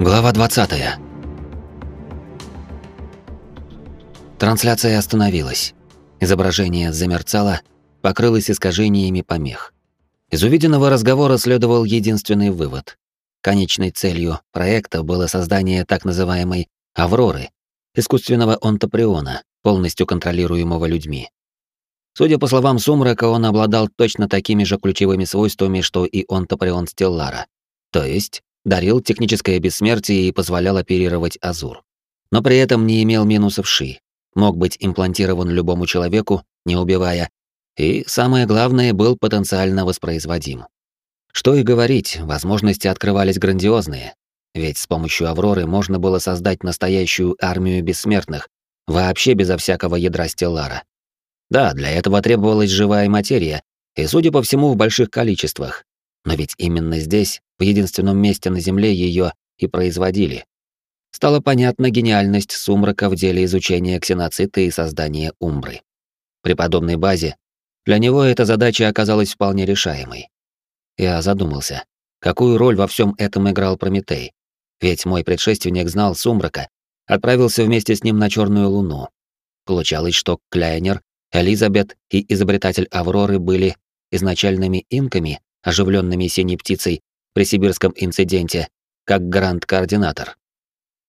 Глава 20. Трансляция остановилась. Изображение замерцало, покрылось искажениями помех. Из увиденного разговора следовал единственный вывод. Конечной целью проекта было создание так называемой «Авроры» — искусственного онтоприона, полностью контролируемого людьми. Судя по словам Сумрака, он обладал точно такими же ключевыми свойствами, что и онтоприон Стеллара. То есть, дарил техническое бессмертие и позволял оперировать Азур. Но при этом не имел минусов Ши, мог быть имплантирован любому человеку, не убивая, и, самое главное, был потенциально воспроизводим. Что и говорить, возможности открывались грандиозные, ведь с помощью Авроры можно было создать настоящую армию бессмертных, вообще безо всякого ядра Стеллара. Да, для этого требовалась живая материя, и, судя по всему, в больших количествах. Но ведь именно здесь, в единственном месте на Земле, ее и производили. Стало понятна гениальность Сумрака в деле изучения ксеноцита и создания Умбры. При подобной базе для него эта задача оказалась вполне решаемой. Я задумался, какую роль во всем этом играл Прометей. Ведь мой предшественник знал Сумрака, отправился вместе с ним на Черную Луну. Получалось, что Кляйнер, Элизабет и изобретатель Авроры были изначальными инками, оживленными синей птицей при сибирском инциденте, как гранд-координатор.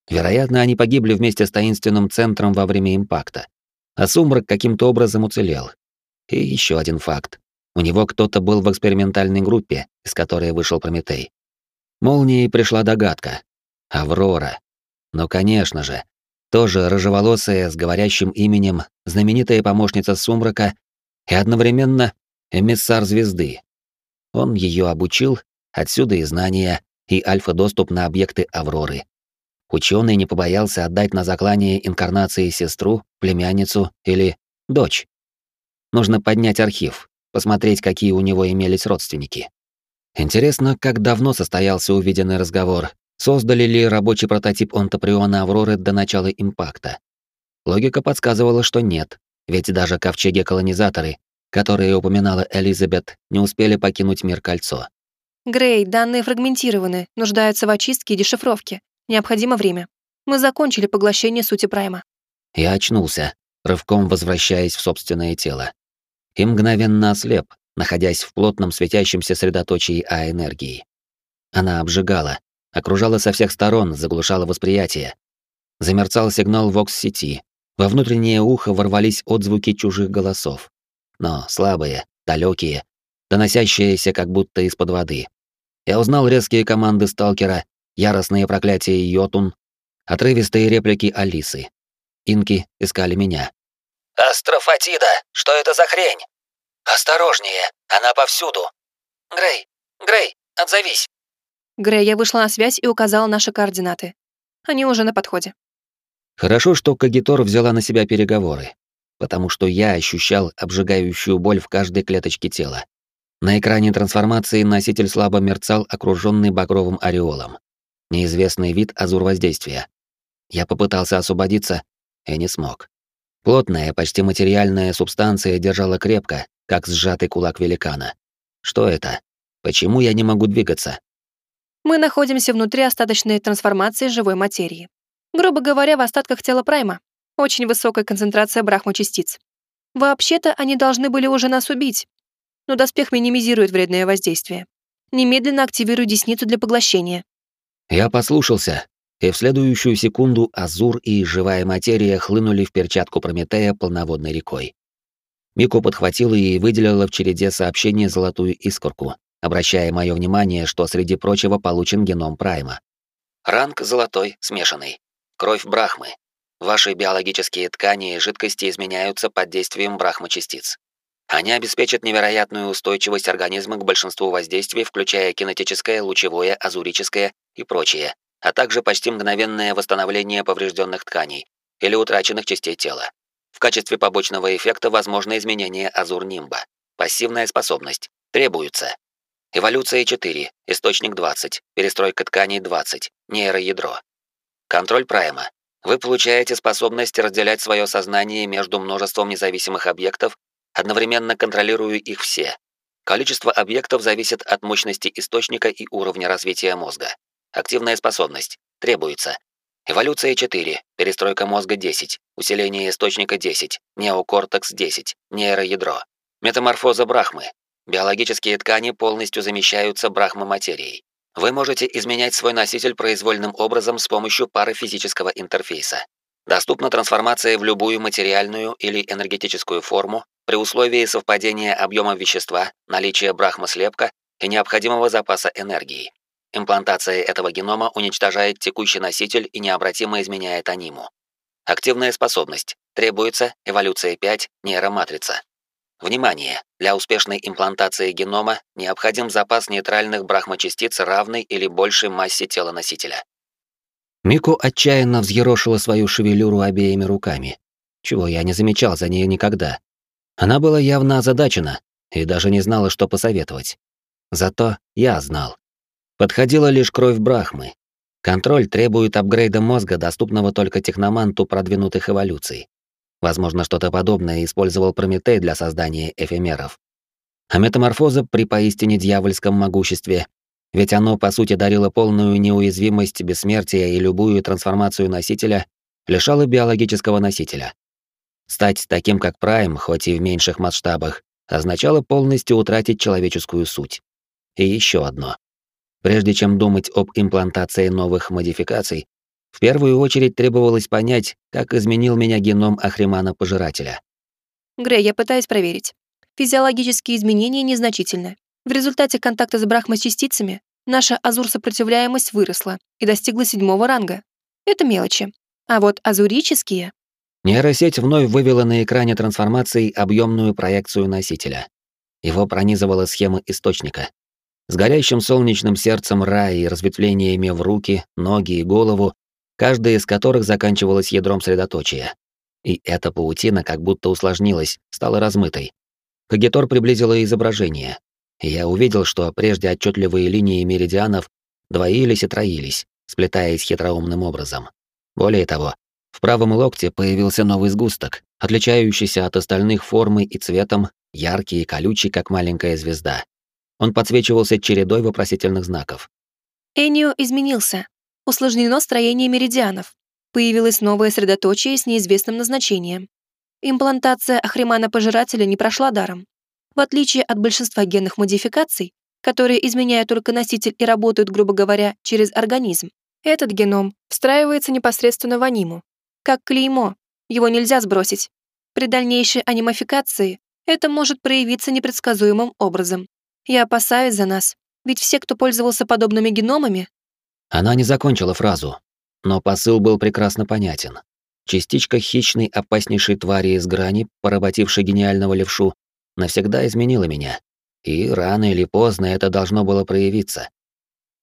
Вероятно, они погибли вместе с таинственным центром во время импакта. А Сумрак каким-то образом уцелел. И еще один факт. У него кто-то был в экспериментальной группе, из которой вышел Прометей. Молнией пришла догадка. Аврора. Ну, конечно же. Тоже рыжеволосая, с говорящим именем, знаменитая помощница Сумрака и одновременно эмиссар звезды. Он ее обучил, отсюда и знания, и альфа-доступ на объекты Авроры. Ученый не побоялся отдать на заклание инкарнации сестру, племянницу или дочь. Нужно поднять архив, посмотреть, какие у него имелись родственники. Интересно, как давно состоялся увиденный разговор, создали ли рабочий прототип онтоприона Авроры до начала импакта. Логика подсказывала, что нет, ведь даже ковчеги-колонизаторы, которые упоминала Элизабет, не успели покинуть мир кольцо. Грей, данные фрагментированы, нуждаются в очистке и дешифровке. Необходимо время. Мы закончили поглощение сути Прайма. Я очнулся, рывком возвращаясь в собственное тело. И мгновенно ослеп, находясь в плотном светящемся средоточии А-энергии. Она обжигала, окружала со всех сторон, заглушала восприятие. Замерцал сигнал вокс-сети. Во внутреннее ухо ворвались отзвуки чужих голосов. Но слабые, далекие, доносящиеся как будто из-под воды. Я узнал резкие команды сталкера, яростные проклятия Йотун, отрывистые реплики Алисы. Инки искали меня. «Астрофатида, что это за хрень?» «Осторожнее, она повсюду!» «Грей, Грей, отзовись!» Грей, я вышла на связь и указала наши координаты. Они уже на подходе. Хорошо, что Кагитор взяла на себя переговоры, потому что я ощущал обжигающую боль в каждой клеточке тела. На экране трансформации носитель слабо мерцал, окруженный багровым ореолом неизвестный вид азур воздействия. Я попытался освободиться и не смог. Плотная, почти материальная субстанция держала крепко, как сжатый кулак великана. Что это? Почему я не могу двигаться? Мы находимся внутри остаточной трансформации живой материи. Грубо говоря, в остатках тела Прайма. Очень высокая концентрация брахма-частиц. Вообще-то они должны были уже нас убить. Но доспех минимизирует вредное воздействие. Немедленно активируй десницу для поглощения. Я послушался, и в следующую секунду Азур и живая материя хлынули в перчатку Прометея полноводной рекой. Мико подхватила и выделила в череде сообщения золотую искорку, обращая мое внимание, что среди прочего получен геном Прайма. Ранг золотой, смешанный. Кровь Брахмы. Ваши биологические ткани и жидкости изменяются под действием Брахма-частиц. Они обеспечат невероятную устойчивость организма к большинству воздействий, включая кинетическое, лучевое, азурическое и прочее, а также почти мгновенное восстановление поврежденных тканей или утраченных частей тела. В качестве побочного эффекта возможно изменение азур-нимба. Пассивная способность. Требуется. Эволюция 4, источник 20, перестройка тканей 20, нейроядро. Контроль прайма. Вы получаете способность разделять свое сознание между множеством независимых объектов одновременно контролирую их все. Количество объектов зависит от мощности источника и уровня развития мозга. Активная способность. Требуется. Эволюция 4, перестройка мозга 10, усиление источника 10, неокортекс 10, нейроядро. Метаморфоза брахмы. Биологические ткани полностью замещаются брахмоматерией. Вы можете изменять свой носитель произвольным образом с помощью пары физического интерфейса. Доступна трансформация в любую материальную или энергетическую форму при условии совпадения объема вещества, наличия брахмослепка и необходимого запаса энергии. Имплантация этого генома уничтожает текущий носитель и необратимо изменяет аниму. Активная способность. Требуется эволюция 5, нейроматрица. Внимание! Для успешной имплантации генома необходим запас нейтральных брахмачастиц равной или большей массе тела носителя. Мику отчаянно взъерошила свою шевелюру обеими руками, чего я не замечал за ней никогда. Она была явно озадачена и даже не знала, что посоветовать. Зато я знал. Подходила лишь кровь Брахмы. Контроль требует апгрейда мозга, доступного только техноманту продвинутых эволюций. Возможно, что-то подобное использовал Прометей для создания эфемеров. А метаморфоза при поистине дьявольском могуществе ведь оно, по сути, дарило полную неуязвимость, бессмертия и любую трансформацию носителя, лишало биологического носителя. Стать таким, как Прайм, хоть и в меньших масштабах, означало полностью утратить человеческую суть. И еще одно. Прежде чем думать об имплантации новых модификаций, в первую очередь требовалось понять, как изменил меня геном Ахримана-пожирателя. Грей, я пытаюсь проверить. Физиологические изменения незначительны. В результате контакта с брахмачастицами наша азур-сопротивляемость выросла и достигла седьмого ранга. Это мелочи. А вот азурические... Нейросеть вновь вывела на экране трансформации объемную проекцию носителя. Его пронизывала схема источника. С горящим солнечным сердцем рая и разветвлениями в руки, ноги и голову, каждая из которых заканчивалась ядром средоточия. И эта паутина как будто усложнилась, стала размытой. Кагитор приблизила изображение, я увидел, что прежде отчетливые линии меридианов двоились и троились, сплетаясь хитроумным образом. Более того, в правом локте появился новый сгусток, отличающийся от остальных формой и цветом, яркий и колючий, как маленькая звезда. Он подсвечивался чередой вопросительных знаков. Энио изменился. Усложнено строение меридианов. Появилось новое средоточие с неизвестным назначением. Имплантация Ахримана-пожирателя не прошла даром. В отличие от большинства генных модификаций, которые изменяют только носитель и работают, грубо говоря, через организм, этот геном встраивается непосредственно в аниму. Как клеймо, его нельзя сбросить. При дальнейшей анимификации это может проявиться непредсказуемым образом. Я опасаюсь за нас, ведь все, кто пользовался подобными геномами... Она не закончила фразу, но посыл был прекрасно понятен. Частичка хищной опаснейшей твари из грани, поработившей гениального левшу, навсегда изменила меня, и рано или поздно это должно было проявиться.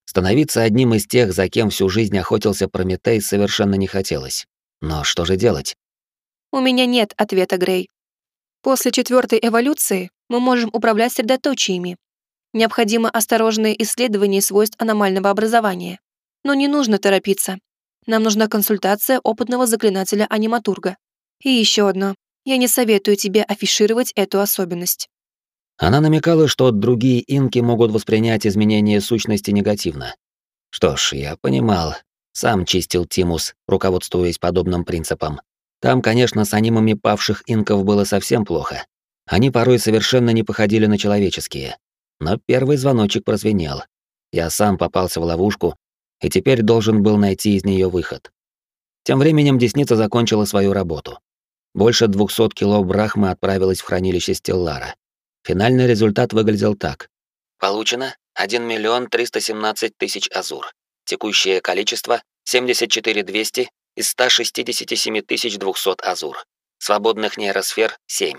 Становиться одним из тех, за кем всю жизнь охотился Прометей, совершенно не хотелось. Но что же делать? У меня нет ответа, Грей. После четвертой эволюции мы можем управлять средоточиями. Необходимо осторожное исследование свойств аномального образования. Но не нужно торопиться. Нам нужна консультация опытного заклинателя-аниматурга. И еще одно. Я не советую тебе афишировать эту особенность. Она намекала, что другие инки могут воспринять изменение сущности негативно. Что ж, я понимал. Сам чистил Тимус, руководствуясь подобным принципом. Там, конечно, с анимами павших инков было совсем плохо. Они порой совершенно не походили на человеческие. Но первый звоночек прозвенел. Я сам попался в ловушку и теперь должен был найти из нее выход. Тем временем Десница закончила свою работу. Больше 200 кило брахмы отправилось в хранилище Стеллара. Финальный результат выглядел так. Получено 1 миллион 317 тысяч азур. Текущее количество 74 200 из 167 200 азур. Свободных нейросфер 7.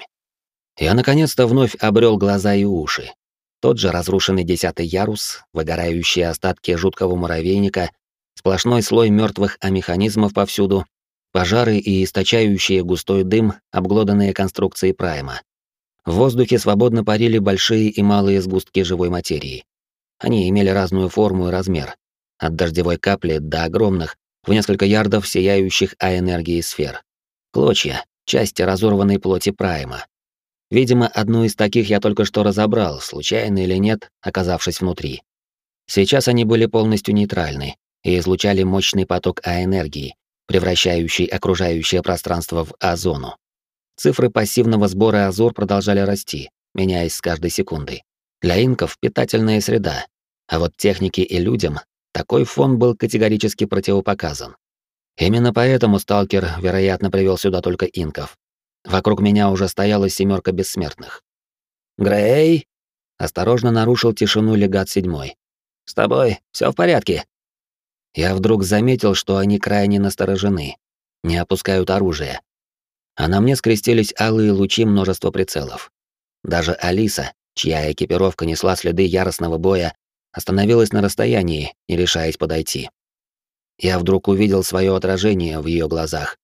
Я наконец-то вновь обрел глаза и уши. Тот же разрушенный десятый ярус, выгорающие остатки жуткого муравейника, сплошной слой мертвых амеханизмов повсюду, пожары и источающие густой дым обглоданные конструкции Прайма. В воздухе свободно парили большие и малые сгустки живой материи. Они имели разную форму и размер, от дождевой капли до огромных, в несколько ярдов сияющих А-энергии сфер. Клочья, части разорванной плоти Прайма. Видимо, одну из таких я только что разобрал, случайно или нет, оказавшись внутри. Сейчас они были полностью нейтральны, и излучали мощный поток А-энергии, превращающий окружающее пространство в А-зону. Цифры пассивного сбора Азур продолжали расти, меняясь с каждой секундой. Для инков питательная среда, а вот технике и людям такой фон был категорически противопоказан. Именно поэтому сталкер, вероятно, привел сюда только инков. Вокруг меня уже стояла семерка бессмертных. «Грей!» — осторожно нарушил тишину легат седьмой. «С тобой все в порядке?» Я вдруг заметил, что они крайне насторожены, не опускают оружие. А на мне скрестились алые лучи множества прицелов. Даже Алиса, чья экипировка несла следы яростного боя, остановилась на расстоянии, не решаясь подойти. Я вдруг увидел свое отражение в ее глазах,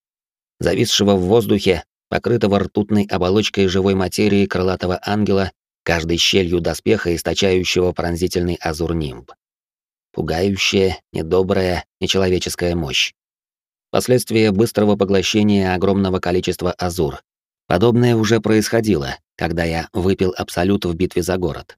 зависшего в воздухе, покрытого ртутной оболочкой живой материи крылатого ангела, каждой щелью доспеха, источающего пронзительный азур-нимб. Пугающая, недобрая, нечеловеческая мощь. Последствия быстрого поглощения огромного количества азур. Подобное уже происходило, когда я выпил абсолют в битве за город.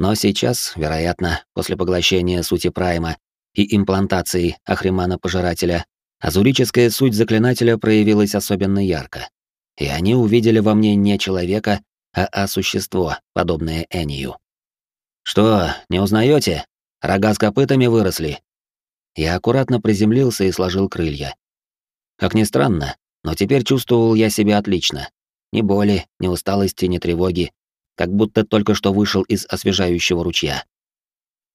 Но сейчас, вероятно, после поглощения сути Прайма и имплантации Ахримана-пожирателя, азурическая суть заклинателя проявилась особенно ярко. И они увидели во мне не человека, а, а существо, подобное Энию. «Что, не узнаете? Рога с копытами выросли». Я аккуратно приземлился и сложил крылья. Как ни странно, но теперь чувствовал я себя отлично. Ни боли, ни усталости, ни тревоги, как будто только что вышел из освежающего ручья.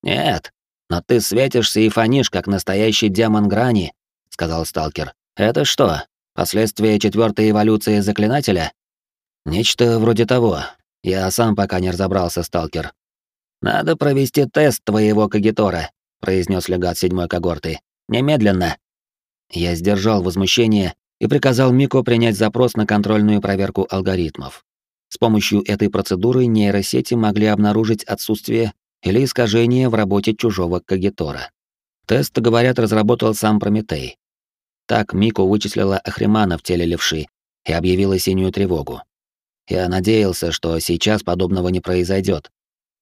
«Нет, но ты светишься и фонишь, как настоящий демон грани», — сказал сталкер. «Это что, последствия четвертой эволюции заклинателя?» «Нечто вроде того. Я сам пока не разобрался, сталкер». «Надо провести тест твоего кагитора», — произнес легат седьмой когорты. «Немедленно». Я сдержал возмущение и приказал Мико принять запрос на контрольную проверку алгоритмов. С помощью этой процедуры нейросети могли обнаружить отсутствие или искажение в работе чужого кагитора. Тест, говорят, разработал сам Прометей. Так Мику вычислила Ахримана в теле левши и объявила синюю тревогу. Я надеялся, что сейчас подобного не произойдет.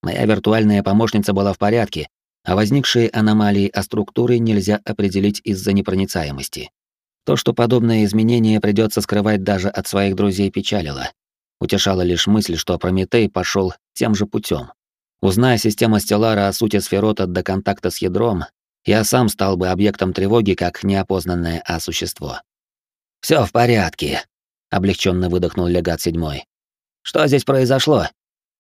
Моя виртуальная помощница была в порядке, а возникшие аномалии о структуре нельзя определить из-за непроницаемости. То, что подобное изменение придется скрывать даже от своих друзей, печалило. Утешала лишь мысль, что Прометей пошел тем же путем. Узная система Стеллара о сути сферота до контакта с ядром, я сам стал бы объектом тревоги как неопознанное А-существо. Все в порядке», — облегченно выдохнул легат седьмой. «Что здесь произошло?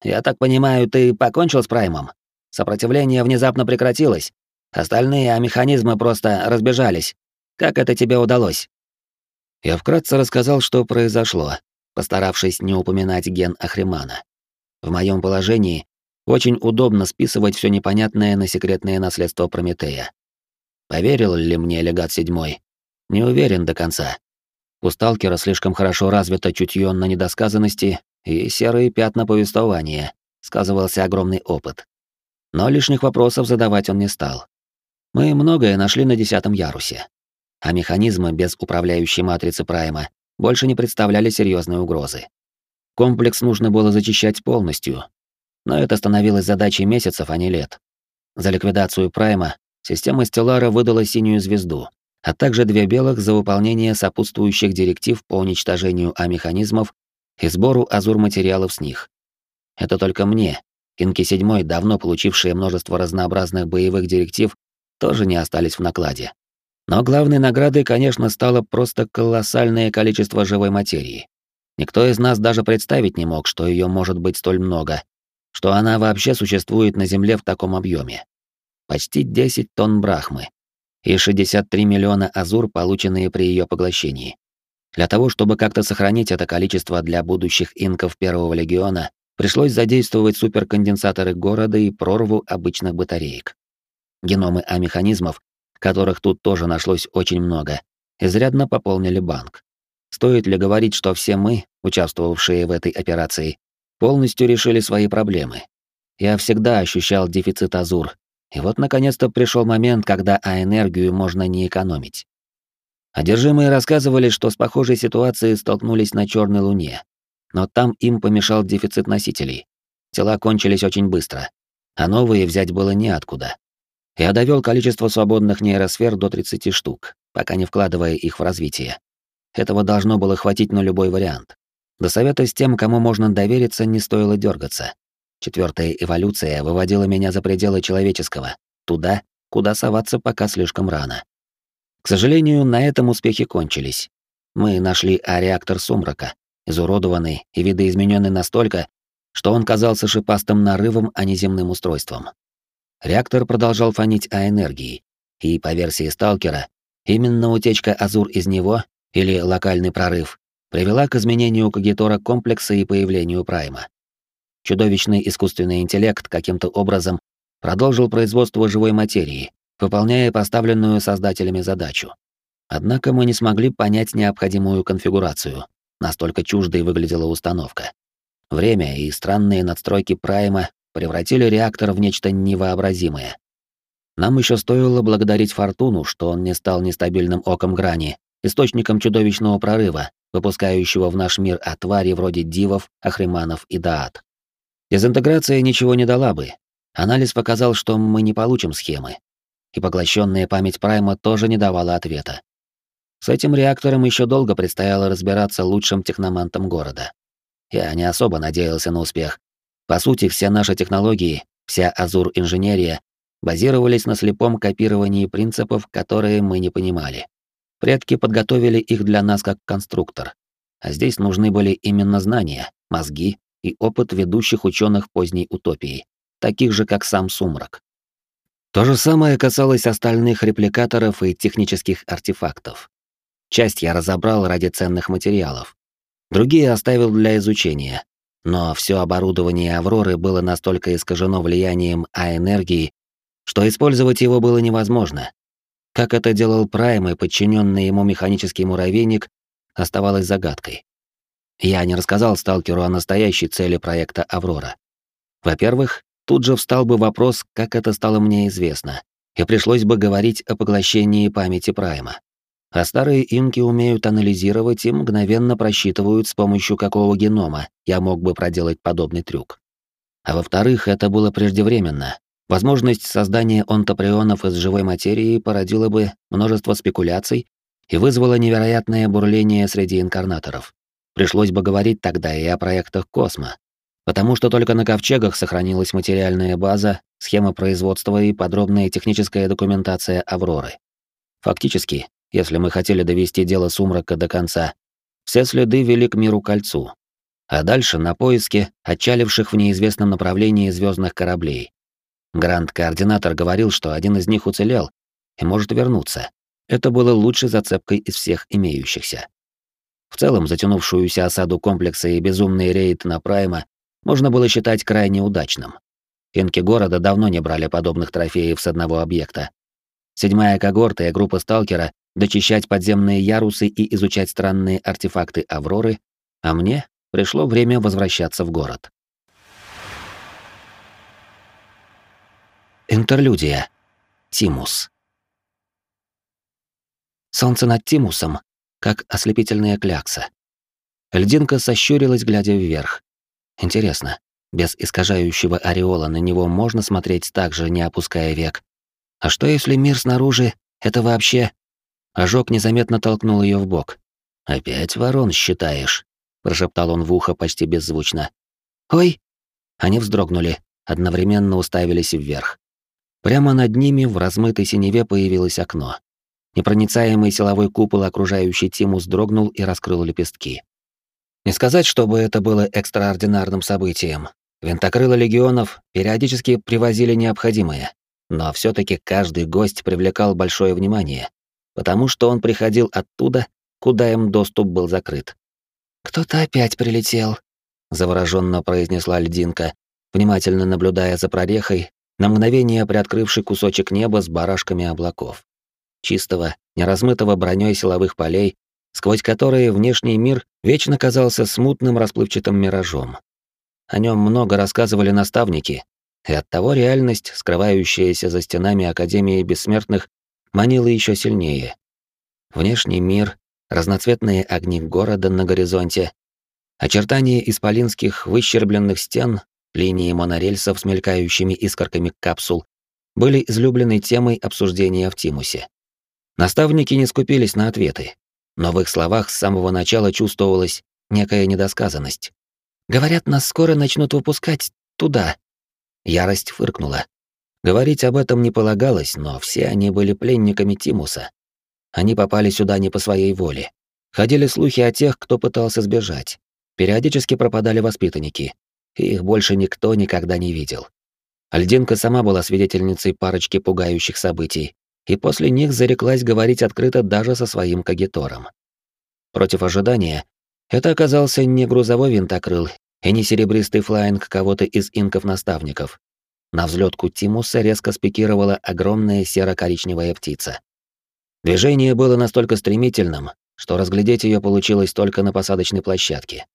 Я так понимаю, ты покончил с Праймом? Сопротивление внезапно прекратилось. Остальные А-механизмы просто разбежались. Как это тебе удалось?» Я вкратце рассказал, что произошло, постаравшись не упоминать ген Ахримана. В моем положении очень удобно списывать все непонятное на секретное наследство Прометея. Поверил ли мне легат седьмой? Не уверен до конца. У сталкера слишком хорошо развито чутье на недосказанности и серые пятна повествования, сказывался огромный опыт. Но лишних вопросов задавать он не стал. Мы многое нашли на десятом ярусе. А механизмы без управляющей матрицы Прайма больше не представляли серьезной угрозы. Комплекс нужно было зачищать полностью, но это становилось задачей месяцев, а не лет. За ликвидацию Прайма система Стеллара выдала синюю звезду, а также две белых за выполнение сопутствующих директив по уничтожению А-механизмов и сбору азур-материалов с них. Это только мне, Инки седьмой, давно получившие множество разнообразных боевых директив, тоже не остались в накладе. Но главной наградой, конечно, стало просто колоссальное количество живой материи. Никто из нас даже представить не мог, что ее может быть столь много, что она вообще существует на Земле в таком объеме. Почти 10 тонн брахмы и 63 миллиона азур, полученные при ее поглощении. Для того, чтобы как-то сохранить это количество для будущих инков Первого легиона, пришлось задействовать суперконденсаторы города и прорву обычных батареек. Геномы А-механизмов которых тут тоже нашлось очень много, изрядно пополнили банк. Стоит ли говорить, что все мы, участвовавшие в этой операции, полностью решили свои проблемы? Я всегда ощущал дефицит азур, и вот наконец-то пришел момент, когда А-энергию можно не экономить. Одержимые рассказывали, что с похожей ситуацией столкнулись на Черной Луне, но там им помешал дефицит носителей. Тела кончились очень быстро, а новые взять было неоткуда. Я довел количество свободных нейросфер до 30 штук, пока не вкладывая их в развитие. Этого должно было хватить на любой вариант. До совета с тем, кому можно довериться, не стоило дергаться. Четвертая эволюция выводила меня за пределы человеческого, туда, куда соваться пока слишком рано. К сожалению, на этом успехи кончились. Мы нашли А-реактор сумрака, изуродованный и видоизмененный настолько, что он казался шипастым нарывом, а не земным устройством. Реактор продолжал фонить А-энергией, и, по версии сталкера, именно утечка Азур из него, или локальный прорыв, привела к изменению кагитора комплекса и появлению Прайма. Чудовищный искусственный интеллект каким-то образом продолжил производство живой материи, выполняя поставленную создателями задачу. Однако мы не смогли понять необходимую конфигурацию, настолько чуждой выглядела установка. Время и странные надстройки Прайма превратили реактор в нечто невообразимое. Нам еще стоило благодарить Фортуну, что он не стал нестабильным оком грани, источником чудовищного прорыва, выпускающего в наш мир от вроде дивов, ахриманов и даат. Дезинтеграция ничего не дала бы. Анализ показал, что мы не получим схемы. И поглощенная память Прайма тоже не давала ответа. С этим реактором еще долго предстояло разбираться лучшим техномантом города. Я не особо надеялся на успех. По сути, все наши технологии, вся Азур-инженерия базировались на слепом копировании принципов, которые мы не понимали. Предки подготовили их для нас как конструктор. А здесь нужны были именно знания, мозги и опыт ведущих ученых поздней утопии, таких же, как сам Сумрак. То же самое касалось остальных репликаторов и технических артефактов. Часть я разобрал ради ценных материалов. Другие оставил для изучения. Но все оборудование Авроры было настолько искажено влиянием А-энергии, что использовать его было невозможно, как это делал Прайм и подчиненный ему механический муравейник, оставалось загадкой. Я не рассказал сталкеру о настоящей цели проекта «Аврора». Во-первых, тут же встал бы вопрос, как это стало мне известно, и пришлось бы говорить о поглощении памяти Прайма. А старые инки умеют анализировать и мгновенно просчитывают, с помощью какого генома я мог бы проделать подобный трюк. А во-вторых, это было преждевременно, Возможность создания онтоприонов из живой материи породила бы множество спекуляций и вызвала невероятное бурление среди инкарнаторов. Пришлось бы говорить тогда и о проектах Космо, потому что только на ковчегах сохранилась материальная база, схема производства и подробная техническая документация Авроры. Фактически, если мы хотели довести дело Сумрака до конца, все следы вели к миру кольцу, а дальше на поиски отчаливших в неизвестном направлении звездных кораблей, Гранд-координатор говорил, что один из них уцелел и может вернуться. Это было лучшей зацепкой из всех имеющихся. В целом, затянувшуюся осаду комплекса и безумный рейд на Прайма можно было считать крайне удачным. Инки города давно не брали подобных трофеев с одного объекта. Седьмая когорта и группа сталкера дочищать подземные ярусы и изучать странные артефакты Авроры, а мне пришло время возвращаться в город. Интерлюдия. Тимус. Солнце над Тимусом, как ослепительная клякса. Льдинка сощурилась, глядя вверх. Интересно, без искажающего ореола на него можно смотреть так же, не опуская век. А что если мир снаружи — это вообще... Ожог незаметно толкнул ее в бок. «Опять ворон считаешь?» — прошептал он в ухо почти беззвучно. «Ой!» Они вздрогнули, одновременно уставились вверх. Прямо над ними в размытой синеве появилось окно. Непроницаемый силовой купол, окружающий Тимус, дрогнул и раскрыл лепестки. Не сказать, чтобы это было экстраординарным событием. Винтокрылы легионов периодически привозили необходимое, но все таки каждый гость привлекал большое внимание, потому что он приходил оттуда, куда им доступ был закрыт. «Кто-то опять прилетел», — завороженно произнесла льдинка, внимательно наблюдая за прорехой, на мгновение приоткрывший кусочек неба с барашками облаков. Чистого, неразмытого броней силовых полей, сквозь которые внешний мир вечно казался смутным расплывчатым миражом. О нем много рассказывали наставники, и оттого реальность, скрывающаяся за стенами Академии Бессмертных, манила еще сильнее. Внешний мир, разноцветные огни города на горизонте, очертания исполинских выщербленных стен линии монорельсов с мелькающими искорками капсул, были излюбленной темой обсуждения в Тимусе. Наставники не скупились на ответы, но в их словах с самого начала чувствовалась некая недосказанность. «Говорят, нас скоро начнут выпускать туда». Ярость фыркнула. Говорить об этом не полагалось, но все они были пленниками Тимуса. Они попали сюда не по своей воле. Ходили слухи о тех, кто пытался сбежать. Периодически пропадали воспитанники, и их больше никто никогда не видел. Альдинка сама была свидетельницей парочки пугающих событий, и после них зареклась говорить открыто даже со своим кагитором. Против ожидания, это оказался не грузовой винтокрыл и не серебристый флайинг кого-то из инков-наставников. На взлетку Тимуса резко спикировала огромная серо-коричневая птица. Движение было настолько стремительным, что разглядеть ее получилось только на посадочной площадке.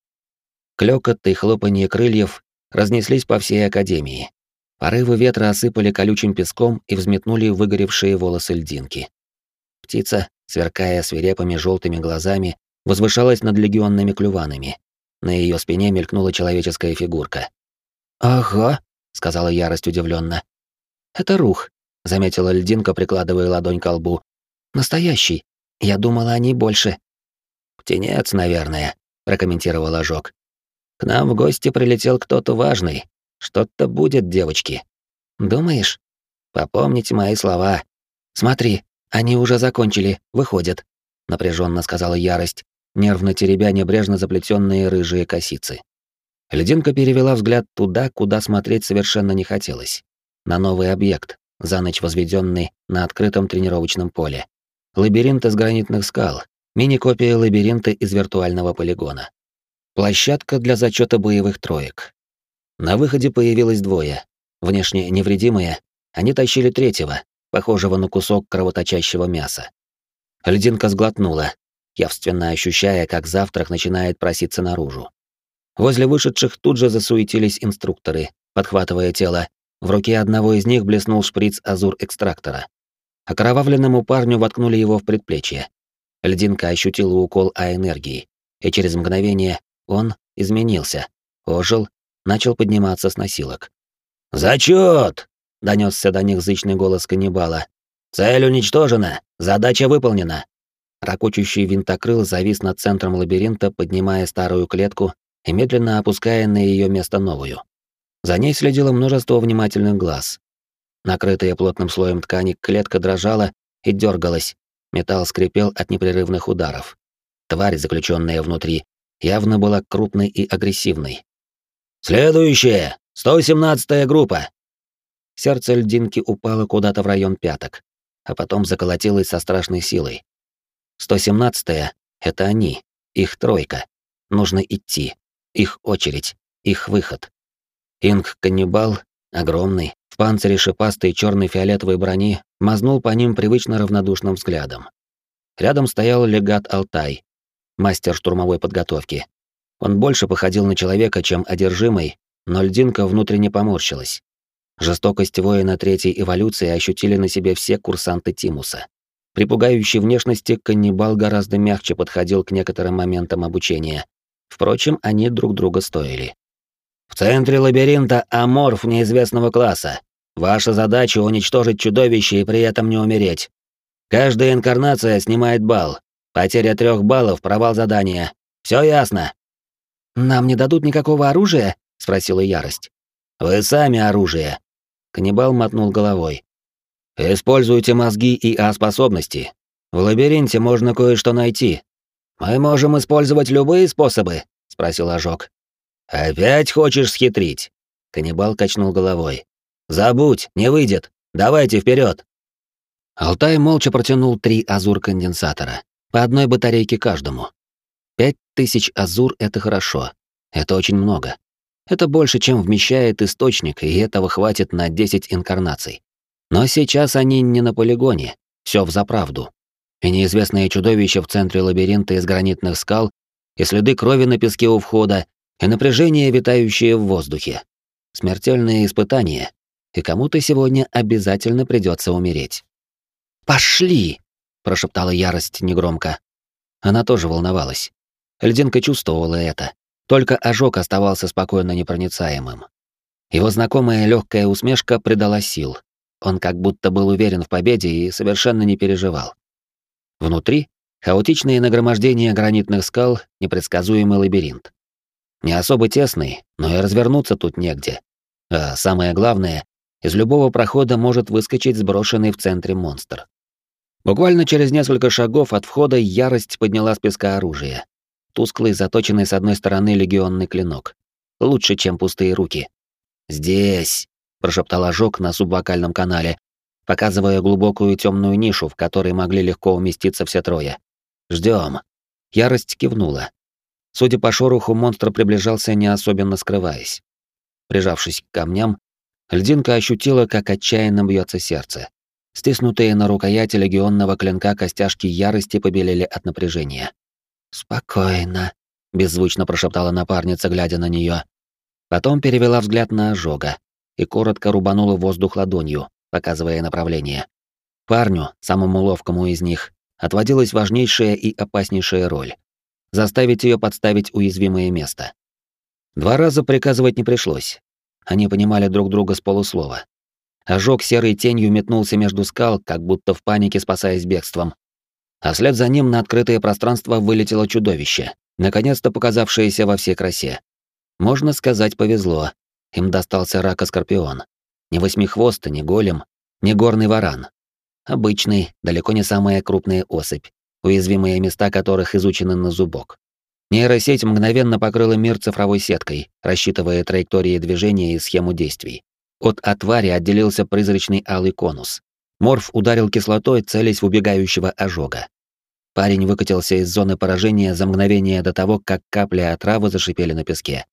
Клёкот и хлопанье крыльев разнеслись по всей академии. Порывы ветра осыпали колючим песком и взметнули выгоревшие волосы льдинки. Птица, сверкая свирепыми желтыми глазами, возвышалась над легионными клюванами. На ее спине мелькнула человеческая фигурка. «Ага», — сказала ярость удивленно. «Это рух», — заметила льдинка, прикладывая ладонь к лбу. «Настоящий. Я думала, они больше». «Птенец, наверное», — прокомментировал ожог. «К нам в гости прилетел кто-то важный, что-то будет, девочки. Думаешь? Попомните мои слова. Смотри, они уже закончили, выходят, напряженно сказала ярость, нервно теребя небрежно заплетенные рыжие косицы. Лединка перевела взгляд туда, куда смотреть совершенно не хотелось. На новый объект, за ночь возведенный на открытом тренировочном поле. Лабиринт из гранитных скал, мини-копия лабиринта из виртуального полигона. Площадка для зачета боевых троек. На выходе появилось двое. Внешне невредимые, они тащили третьего, похожего на кусок кровоточащего мяса. Льдинка сглотнула, явственно ощущая, как завтрак начинает проситься наружу. Возле вышедших тут же засуетились инструкторы, подхватывая тело. В руке одного из них блеснул шприц азур-экстрактора. Окровавленному парню воткнули его в предплечье. Льдинка ощутила укол А-энергии, и через мгновение он изменился, ожил начал подниматься с носилок. «Зачет!» — донесся до них зычный голос каннибала. «Цель уничтожена! Задача выполнена!» Ракочущий винтокрыл завис над центром лабиринта, поднимая старую клетку и медленно опуская на ее место новую. За ней следило множество внимательных глаз. Накрытая плотным слоем ткани, клетка дрожала и дергалась. Металл скрипел от непрерывных ударов. Тварь, заключенная внутри, явно была крупной и агрессивной. «Следующая! 117-я группа!» Сердце льдинки упало куда-то в район пяток, а потом заколотилось со страшной силой. 117-я — это они, их тройка. Нужно идти. Их очередь, их выход. Инг-каннибал, огромный, в панцире шипастой черной фиолетовой брони, мазнул по ним привычно равнодушным взглядом. Рядом стоял легат Алтай, мастер штурмовой подготовки, он больше походил на человека, чем одержимый, но льдинка внутренне поморщилась. Жестокость воина третьей эволюции ощутили на себе все курсанты Тимуса. При пугающей внешности каннибал гораздо мягче подходил к некоторым моментам обучения. Впрочем, они друг друга стоили. «В центре лабиринта аморф неизвестного класса. Ваша задача — уничтожить чудовище и при этом не умереть. Каждая инкарнация снимает балл. Потеря трех баллов — провал задания. Все ясно?» «Нам не дадут никакого оружия?» — спросила Ярость. «Вы сами оружие!» Каннибал мотнул головой. «Используйте мозги и А-способности. В лабиринте можно кое-что найти. Мы можем использовать любые способы?» — спросил Ожог. «Опять хочешь схитрить?» Каннибал качнул головой. «Забудь, не выйдет. Давайте вперед. Алтай молча протянул три азур-конденсатора, по одной батарейке каждому. Пять тысяч азур — это хорошо. Это очень много. Это больше, чем вмещает источник, и этого хватит на 10 инкарнаций. Но сейчас они не на полигоне, все в заправду. И неизвестное чудовище в центре лабиринта из гранитных скал, и следы крови на песке у входа, и напряжение, витающее в воздухе. Смертельные испытания, и кому-то сегодня обязательно придется умереть. «Пошли!» — прошептала ярость негромко. Она тоже волновалась. Льдинка чувствовала это. Только ожог оставался спокойно непроницаемым. Его знакомая легкая усмешка придала сил. Он как будто был уверен в победе и совершенно не переживал. Внутри — хаотичное нагромождение гранитных скал, непредсказуемый лабиринт. Не особо тесный, но и развернуться тут негде. А самое главное, из любого прохода может выскочить сброшенный в центре монстр. Буквально через несколько шагов от входа ярость подняла с песка оружие. Тусклый, заточенный с одной стороны легионный клинок. Лучше, чем пустые руки. «Здесь!» — прошептал ожог на субвокальном канале, показывая глубокую темную нишу, в которой могли легко уместиться все трое. Ждем. Ярость кивнула. Судя по шороху, монстр приближался, не особенно скрываясь. Прижавшись к камням, льдинка ощутила, как отчаянно бьется сердце. Стиснутые на рукояти легионного клинка костяшки ярости побелели от напряжения. «Спокойно», — беззвучно прошептала напарница, глядя на нее. Потом перевела взгляд на ожога и коротко рубанула воздух ладонью, показывая направление. Парню, самому ловкому из них, отводилась важнейшая и опаснейшая роль — заставить ее подставить уязвимое место. Два раза приказывать не пришлось. Они понимали друг друга с полуслова. Ожог серой тенью метнулся между скал, как будто в панике спасаясь бегством. А вслед за ним на открытое пространство вылетело чудовище, наконец-то показавшееся во всей красе. Можно сказать, повезло. Им достался рака-скорпион. Не восьмихвост, не голем, не горный варан. Обычный, далеко не самая крупная особь, уязвимые места которых изучены на зубок. Нейросеть мгновенно покрыла мир цифровой сеткой, рассчитывая траектории движения и схему действий. От отвари отделился призрачный алый конус. Морф ударил кислотой, целясь в убегающего ожога. Парень выкатился из зоны поражения за мгновение до того, как капли отравы зашипели на песке.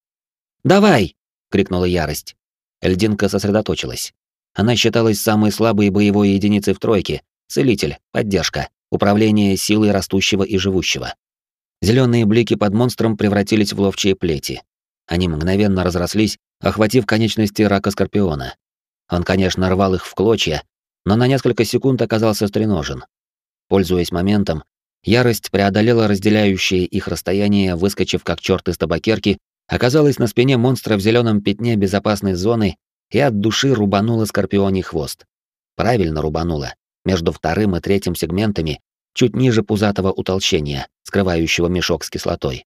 «Давай!» — крикнула ярость. Эльдинка сосредоточилась. Она считалась самой слабой боевой единицей в тройке. Целитель, поддержка, управление силой растущего и живущего. Зеленые блики под монстром превратились в ловчие плети. Они мгновенно разрослись, охватив конечности рака Скорпиона. Он, конечно, рвал их в клочья, но на несколько секунд оказался стреножен. Пользуясь моментом, ярость преодолела разделяющее их расстояние, выскочив как черт из табакерки, оказалась на спине монстра в зеленом пятне безопасной зоны и от души рубанула скорпионий хвост. Правильно рубанула, между вторым и третьим сегментами, чуть ниже пузатого утолщения, скрывающего мешок с кислотой.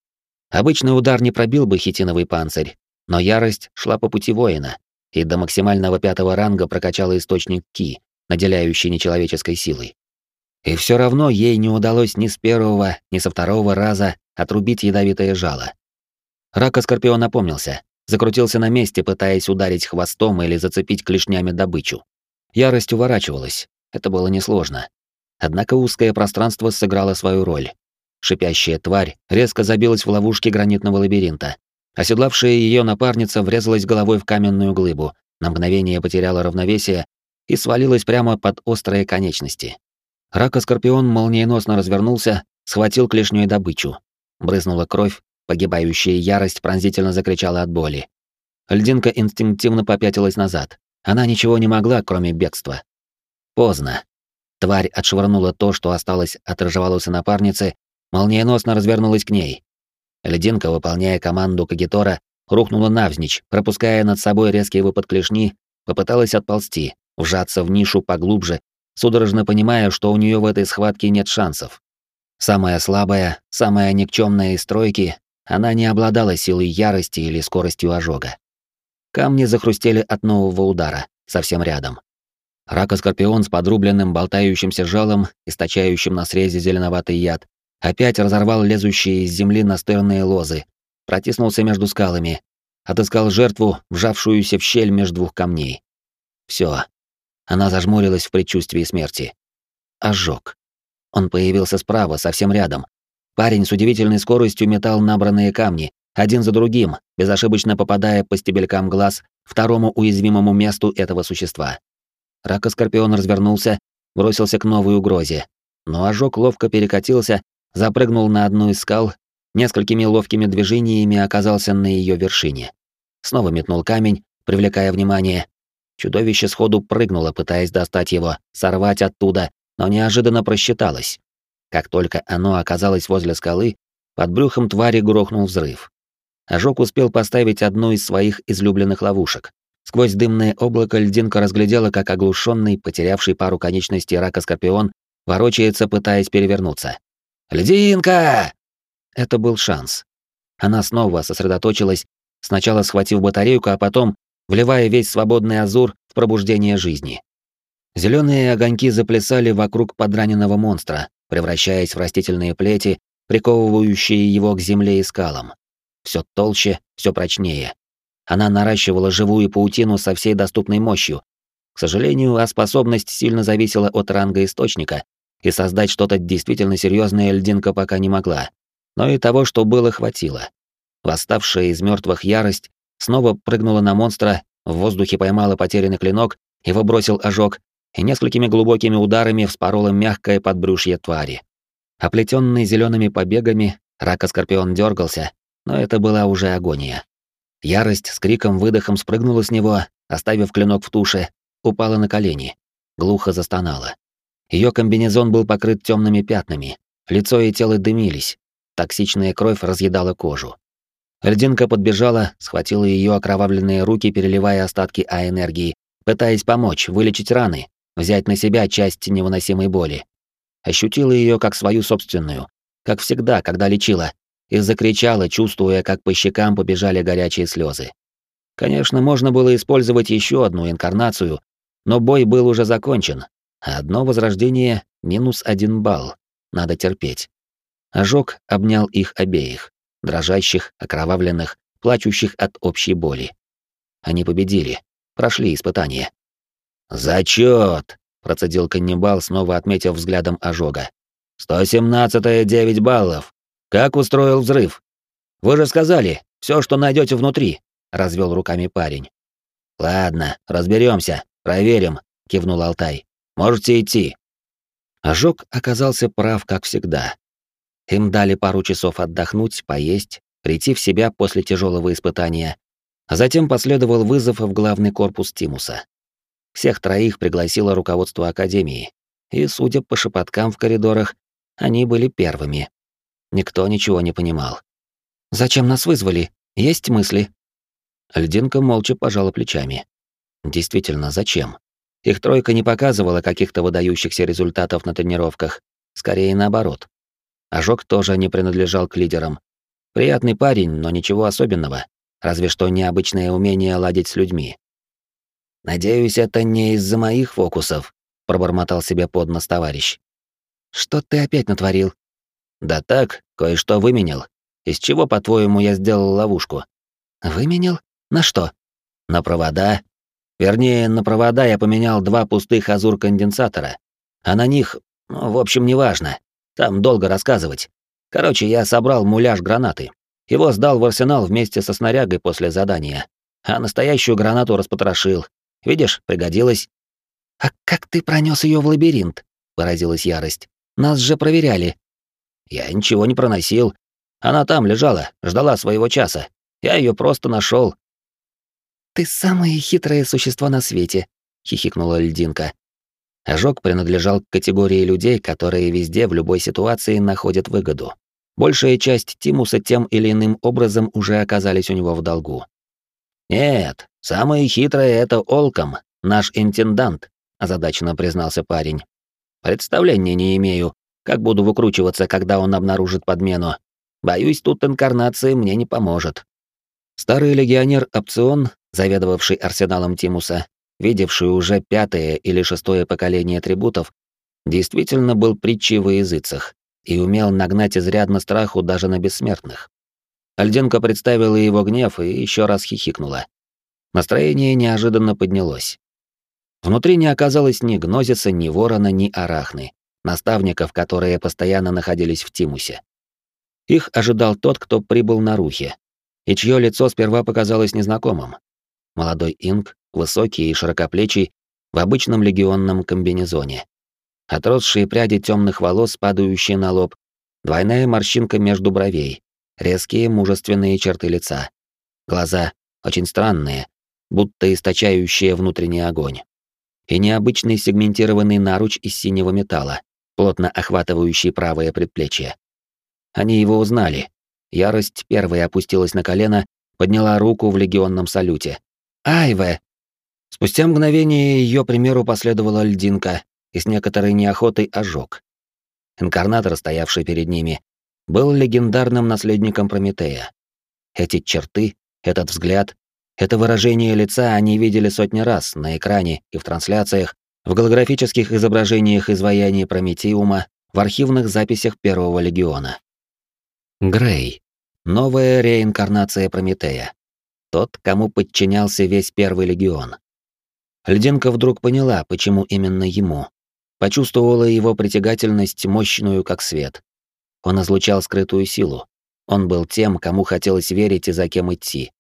Обычный удар не пробил бы хитиновый панцирь, но ярость шла по пути воина, и до максимального пятого ранга прокачала источник Ки, наделяющий нечеловеческой силой. И все равно ей не удалось ни с первого, ни со второго раза отрубить ядовитое жало. Рака-скорпион опомнился, закрутился на месте, пытаясь ударить хвостом или зацепить клешнями добычу. Ярость уворачивалась, это было несложно. Однако узкое пространство сыграло свою роль. Шипящая тварь резко забилась в ловушке гранитного лабиринта, Оседлавшая ее напарница врезалась головой в каменную глыбу, на мгновение потеряла равновесие и свалилась прямо под острые конечности. Рака-скорпион молниеносно развернулся, схватил клешней добычу. Брызнула кровь, погибающая ярость пронзительно закричала от боли. Льдинка инстинктивно попятилась назад. Она ничего не могла, кроме бегства. Поздно. Тварь отшвырнула то, что осталось от рыжеволосой напарницы, молниеносно развернулась к ней. Лединка, выполняя команду Кагитора, рухнула навзничь, пропуская над собой резкий выпад клешни, попыталась отползти, вжаться в нишу поглубже, судорожно понимая, что у нее в этой схватке нет шансов. Самая слабая, самая никчемная из стройки, она не обладала силой ярости или скоростью ожога. Камни захрустели от нового удара, совсем рядом. Рака-скорпион с подрубленным болтающимся жалом, источающим на срезе зеленоватый яд, Опять разорвал лезущие из земли настырные лозы, протиснулся между скалами, отыскал жертву, вжавшуюся в щель между двух камней. Все. Она зажмурилась в предчувствии смерти. Ожог. Он появился справа, совсем рядом. Парень с удивительной скоростью метал набранные камни, один за другим, безошибочно попадая по стебелькам глаз второму уязвимому месту этого существа. Рака-скорпион развернулся, бросился к новой угрозе, но ожог ловко перекатился запрыгнул на одну из скал, несколькими ловкими движениями оказался на ее вершине. Снова метнул камень, привлекая внимание. Чудовище сходу прыгнуло, пытаясь достать его, сорвать оттуда, но неожиданно просчиталось. Как только оно оказалось возле скалы, под брюхом твари грохнул взрыв. Ожог успел поставить одну из своих излюбленных ловушек. Сквозь дымное облако льдинка разглядела, как оглушенный, потерявший пару конечностей рака-скорпион, ворочается, пытаясь перевернуться. «Льдинка!» Это был шанс. Она снова сосредоточилась, сначала схватив батарейку, а потом вливая весь свободный азур в пробуждение жизни. Зеленые огоньки заплясали вокруг подраненного монстра, превращаясь в растительные плети, приковывающие его к земле и скалам. Все толще, все прочнее. Она наращивала живую паутину со всей доступной мощью. К сожалению, а способность сильно зависела от ранга источника, и создать что-то действительно серьезное льдинка пока не могла. Но и того, что было, хватило. Восставшая из мертвых ярость снова прыгнула на монстра, в воздухе поймала потерянный клинок, его бросил ожог, и несколькими глубокими ударами вспорола мягкое подбрюшье твари. Оплетенный зелеными побегами, рака-скорпион дергался, но это была уже агония. Ярость с криком-выдохом спрыгнула с него, оставив клинок в туше, упала на колени, глухо застонала. Ее комбинезон был покрыт темными пятнами, лицо и тело дымились, токсичная кровь разъедала кожу. Льдинка подбежала, схватила ее окровавленные руки, переливая остатки А-энергии, пытаясь помочь, вылечить раны, взять на себя часть невыносимой боли. Ощутила ее как свою собственную, как всегда, когда лечила, и закричала, чувствуя, как по щекам побежали горячие слезы. Конечно, можно было использовать еще одну инкарнацию, но бой был уже закончен, а одно возрождение — минус один балл. Надо терпеть. Ожог обнял их обеих, дрожащих, окровавленных, плачущих от общей боли. Они победили, прошли испытание. «Зачёт!» — процедил каннибал, снова отметив взглядом ожога. «Сто семнадцатое девять баллов. Как устроил взрыв? Вы же сказали, все, что найдете внутри, развел руками парень. Ладно, разберемся, проверим, кивнул Алтай. Можете идти. Ожог оказался прав, как всегда. Им дали пару часов отдохнуть, поесть, прийти в себя после тяжелого испытания, а затем последовал вызов в главный корпус Тимуса. Всех троих пригласило руководство Академии, и, судя по шепоткам в коридорах, они были первыми. Никто ничего не понимал. «Зачем нас вызвали? Есть мысли?» Льдинка молча пожала плечами. Действительно, зачем? Их тройка не показывала каких-то выдающихся результатов на тренировках, скорее наоборот. Ожог тоже не принадлежал к лидерам. Приятный парень, но ничего особенного, разве что необычное умение ладить с людьми. «Надеюсь, это не из-за моих фокусов», — пробормотал себе под нос товарищ. «Что ты опять натворил?» Да так, кое-что выменял. Из чего, по-твоему, я сделал ловушку? Выменял? На что? На провода. Вернее, на провода я поменял два пустых азур-конденсатора. А на них, ну, в общем, неважно. Там долго рассказывать. Короче, я собрал муляж гранаты. Его сдал в арсенал вместе со снарягой после задания. А настоящую гранату распотрошил. Видишь, пригодилась. «А как ты пронес ее в лабиринт?» — поразилась ярость. «Нас же проверяли. Я ничего не проносил. Она там лежала, ждала своего часа. Я ее просто нашел. Ты самое хитрое существо на свете, хихикнула льдинка. Ожог принадлежал к категории людей, которые везде в любой ситуации находят выгоду. Большая часть Тимуса тем или иным образом уже оказались у него в долгу. Нет, самое хитрое это Олком, наш интендант, озадаченно признался парень. Представления не имею, как буду выкручиваться, когда он обнаружит подмену? Боюсь, тут инкарнация мне не поможет. Старый легионер Опцион, заведовавший арсеналом Тимуса, видевший уже пятое или шестое поколение атрибутов, действительно был притчей во языцах и умел нагнать изрядно страху даже на бессмертных. Альденко представила его гнев и еще раз хихикнула. Настроение неожиданно поднялось. Внутри не оказалось ни гнозиса, ни ворона, ни арахны наставников, которые постоянно находились в Тимусе. Их ожидал тот, кто прибыл на Рухе, и чье лицо сперва показалось незнакомым. Молодой инк, высокий и широкоплечий, в обычном легионном комбинезоне. Отросшие пряди темных волос, падающие на лоб, двойная морщинка между бровей, резкие мужественные черты лица. Глаза очень странные, будто источающие внутренний огонь. И необычный сегментированный наруч из синего металла, плотно охватывающий правое предплечье. Они его узнали. Ярость первой опустилась на колено, подняла руку в легионном салюте. «Айве!» Спустя мгновение ее примеру последовала льдинка и с некоторой неохотой ожог. Инкарнатор, стоявший перед ними, был легендарным наследником Прометея. Эти черты, этот взгляд, это выражение лица они видели сотни раз на экране и в трансляциях, в голографических изображениях изваяний Прометеума, в архивных записях Первого легиона. Грей. Новая реинкарнация Прометея. Тот, кому подчинялся весь Первый легион. Льдинка вдруг поняла, почему именно ему. Почувствовала его притягательность, мощную как свет. Он излучал скрытую силу. Он был тем, кому хотелось верить и за кем идти.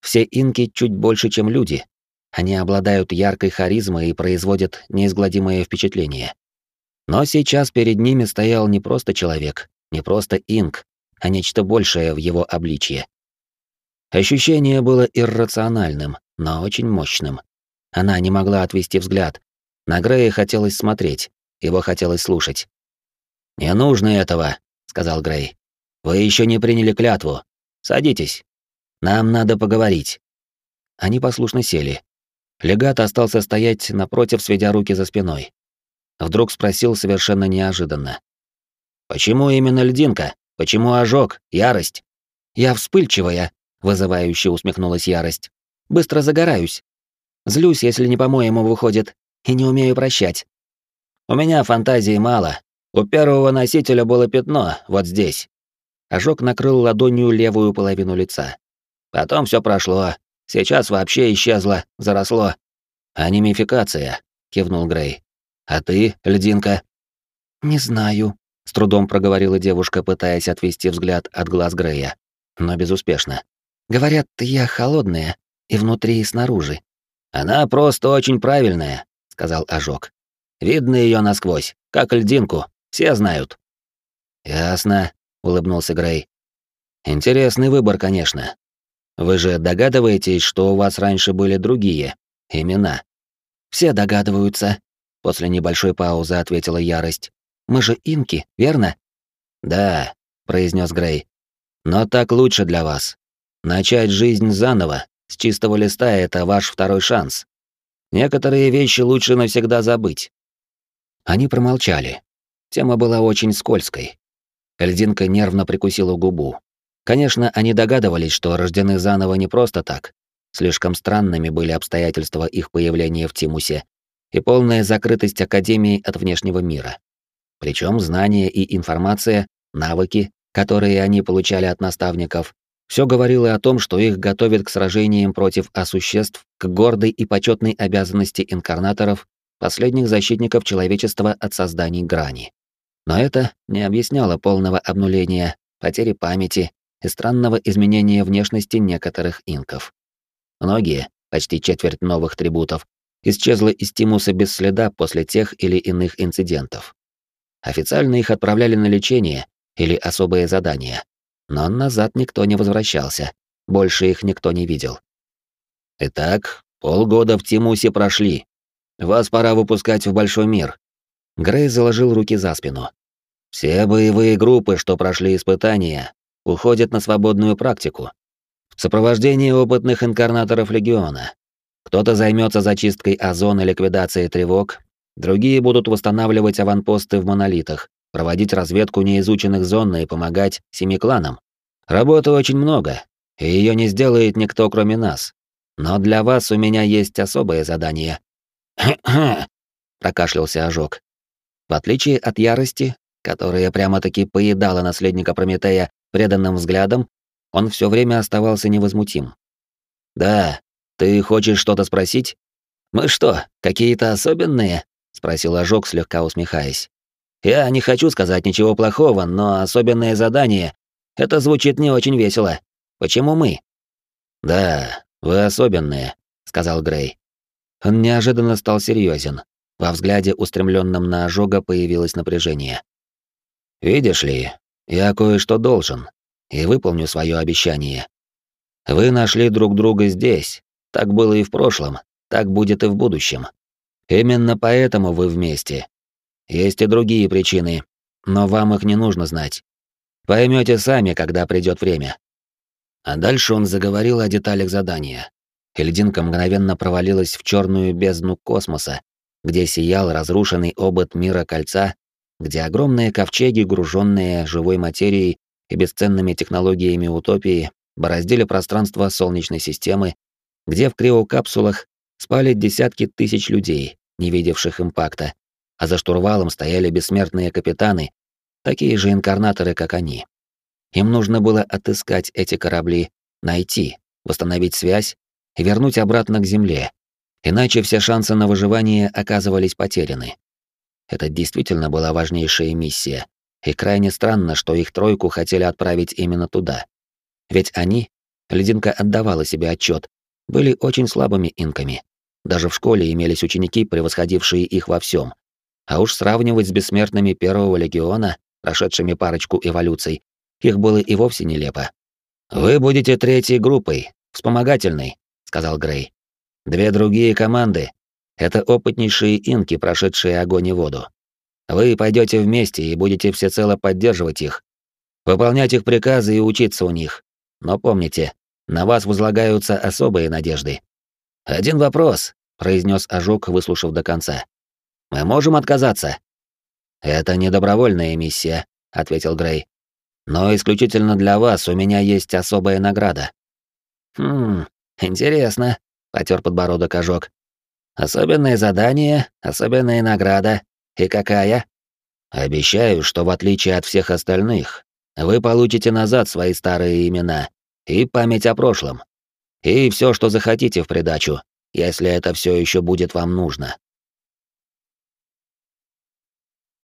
Все инки чуть больше, чем люди. Они обладают яркой харизмой и производят неизгладимое впечатление. Но сейчас перед ними стоял не просто человек, не просто инк, а нечто большее в его обличье. Ощущение было иррациональным, но очень мощным. Она не могла отвести взгляд. На Грея хотелось смотреть, его хотелось слушать. «Не нужно этого», — сказал Грей. «Вы еще не приняли клятву. Садитесь. Нам надо поговорить». Они послушно сели. Легат остался стоять напротив, сведя руки за спиной. Вдруг спросил совершенно неожиданно. «Почему именно льдинка? Почему ожог? Ярость?» «Я вспыльчивая», — вызывающе усмехнулась ярость. «Быстро загораюсь. Злюсь, если не по-моему выходит, и не умею прощать. У меня фантазии мало. У первого носителя было пятно, вот здесь. Ожог накрыл ладонью левую половину лица. Потом все прошло. Сейчас вообще исчезло, заросло. Анимификация, кивнул Грей. А ты, льдинка? Не знаю, с трудом проговорила девушка, пытаясь отвести взгляд от глаз Грея, но безуспешно. Говорят, я холодная, и внутри, и снаружи. Она просто очень правильная, сказал Ожог. Видно ее насквозь, как льдинку, все знают. Ясно, улыбнулся Грей. Интересный выбор, конечно. Вы же догадываетесь, что у вас раньше были другие имена? Все догадываются, после небольшой паузы ответила Ярость. Мы же инки, верно? Да, произнес Грей. Но так лучше для вас. Начать жизнь заново, с чистого листа это ваш второй шанс. Некоторые вещи лучше навсегда забыть. Они промолчали. Тема была очень скользкой. Льдинка нервно прикусила губу. Конечно, они догадывались, что рождены заново не просто так. Слишком странными были обстоятельства их появления в Тимусе и полная закрытость Академии от внешнего мира. Причем знания и информация, навыки, которые они получали от наставников, все говорило о том, что их готовят к сражениям против осуществ, к гордой и почетной обязанности инкарнаторов, последних защитников человечества от созданий грани. Но это не объясняло полного обнуления, потери памяти и странного изменения внешности некоторых инков. Многие, почти четверть новых трибутов, исчезла из Тимуса без следа после тех или иных инцидентов. Официально их отправляли на лечение или особые задания но назад никто не возвращался. Больше их никто не видел. Итак, полгода в Тимусе прошли. Вас пора выпускать в большой мир. Грей заложил руки за спину. Все боевые группы, что прошли испытания, уходят на свободную практику. В сопровождении опытных инкарнаторов Легиона. Кто-то займется зачисткой озона и ликвидацией тревог, другие будут восстанавливать аванпосты в монолитах, проводить разведку неизученных зон и помогать семи кланам. Работы очень много, и ее не сделает никто, кроме нас. Но для вас у меня есть особое задание. прокашлялся ожог. В отличие от ярости, которая прямо-таки поедала наследника Прометея преданным взглядом, он все время оставался невозмутим. «Да, ты хочешь что-то спросить?» «Мы что, какие-то особенные?» — спросил ожог, слегка усмехаясь. Я не хочу сказать ничего плохого, но особенное задание — это звучит не очень весело. Почему мы?» «Да, вы особенные», — сказал Грей. Он неожиданно стал серьезен. Во взгляде, устремленном на ожога, появилось напряжение. «Видишь ли, я кое-что должен, и выполню свое обещание. Вы нашли друг друга здесь, так было и в прошлом, так будет и в будущем. Именно поэтому вы вместе, есть и другие причины, но вам их не нужно знать. Поймете сами, когда придет время. А дальше он заговорил о деталях задания. и льдинка мгновенно провалилась в черную бездну космоса, где сиял разрушенный обод мира кольца, где огромные ковчеги, груженные живой материей и бесценными технологиями утопии, бороздили пространство Солнечной системы, где в криокапсулах спали десятки тысяч людей, не видевших импакта, а за штурвалом стояли бессмертные капитаны, такие же инкарнаторы, как они. Им нужно было отыскать эти корабли, найти, восстановить связь и вернуть обратно к Земле, иначе все шансы на выживание оказывались потеряны. Это действительно была важнейшая миссия, и крайне странно, что их тройку хотели отправить именно туда. Ведь они, Лединка отдавала себе отчет, были очень слабыми инками. Даже в школе имелись ученики, превосходившие их во всем. А уж сравнивать с бессмертными Первого легиона, прошедшими парочку эволюций, их было и вовсе нелепо. «Вы будете третьей группой, вспомогательной», — сказал Грей. «Две другие команды — это опытнейшие инки, прошедшие огонь и воду. Вы пойдете вместе и будете всецело поддерживать их, выполнять их приказы и учиться у них. Но помните, на вас возлагаются особые надежды. Один вопрос, произнес Ожог, выслушав до конца. Мы можем отказаться. Это не добровольная миссия, ответил Грей. Но исключительно для вас у меня есть особая награда. Хм, интересно, потер подбородок Ожог. Особенное задание, особенная награда. И какая? Обещаю, что в отличие от всех остальных, вы получите назад свои старые имена и память о прошлом. И все, что захотите в придачу, если это все еще будет вам нужно.